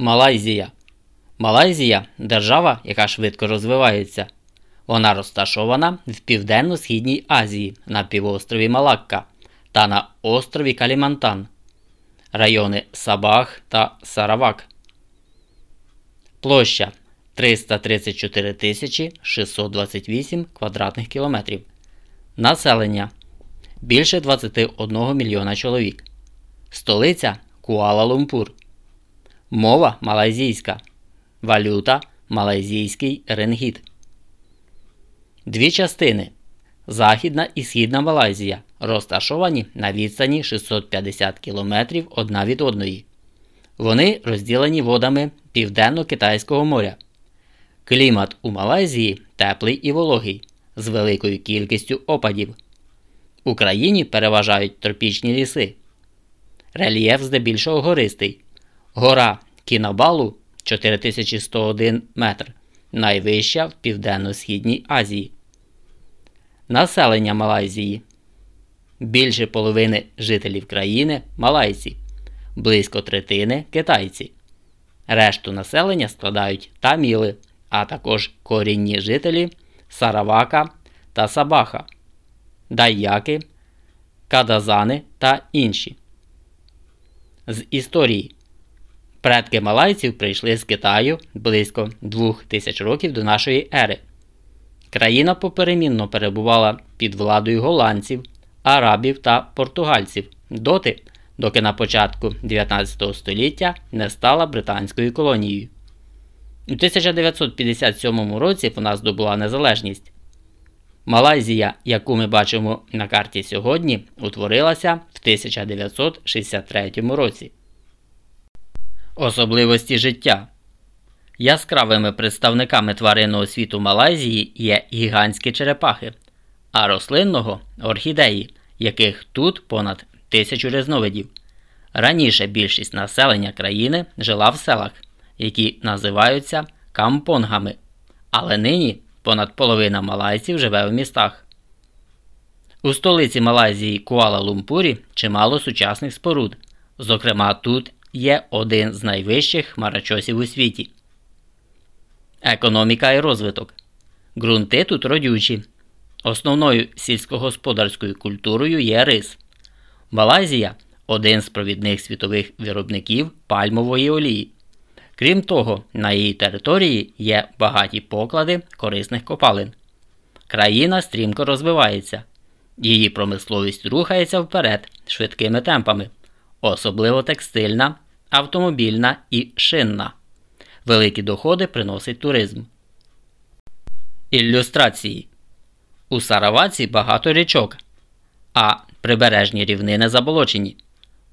Малайзія. Малайзія держава, яка швидко розвивається. Вона розташована в Південно-Східній Азії на півострові Малакка та на острові Калімантан, райони Сабах та Саравак. Площа 334 628 квадратних кілометрів. Населення більше 21 мільйона чоловік. Столиця Куала-Лумпур. Мова малайзійська. Валюта малайзійський ренгіт. Дві частини. Західна і Східна Малайзія розташовані на відстані 650 км одна від одної. Вони розділені водами Південно-Китайського моря. Клімат у Малайзії теплий і вологий, з великою кількістю опадів. У країні переважають тропічні ліси. Рельєф здебільшого гористий. Гора Кінабалу 4101 метр, найвища в Південно-Східній Азії. Населення Малайзії. Більше половини жителів країни малайці, близько третини китайці. Решту населення складають таміли, а також корінні жителі Саравака та Сабаха, Дайяки, Кадазани та інші. З історії предки малайців прийшли з Китаю близько 2000 років до нашої ери. Країна поперемінно перебувала під владою голландців, арабів та португальців доти, доки на початку 19 століття не стала британською колонією. У 1957 році вона здобула незалежність. Малайзія, яку ми бачимо на карті сьогодні, утворилася в 1963 році. Особливості життя Яскравими представниками тваринного світу Малайзії є гігантські черепахи, а рослинного орхідеї, яких тут понад тисячу різновидів. Раніше більшість населення країни жила в селах, які називаються кампонгами, але нині понад половина малайців живе в містах. У столиці Малайзії Куала-Лумпурі чимало сучасних споруд. Зокрема, тут є один з найвищих хмарочосів у світі. Економіка і розвиток. Ґрунти тут родючі. Основною сільськогосподарською культурою є рис. Малайзія один з провідних світових виробників пальмової олії. Крім того, на її території є багаті поклади корисних копалин. Країна стрімко розвивається, її промисловість рухається вперед швидкими темпами, особливо текстильна, автомобільна і шинна. Великі доходи приносить туризм. Ілюстрації У Сараваці багато річок, а прибережні рівнини заболочені.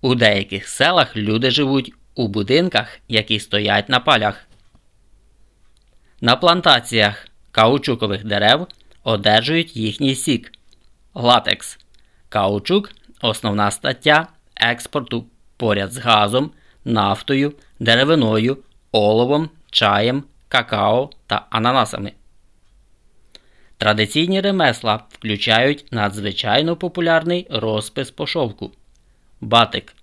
У деяких селах люди живуть у будинках, які стоять на палях. На плантаціях каучукових дерев одержують їхній сік. Латекс. Каучук основна стаття експорту поряд з газом, нафтою, деревиною, оловом, чаєм, какао та ананасами. Традиційні ремесла включають надзвичайно популярний розпис по шовку. Батик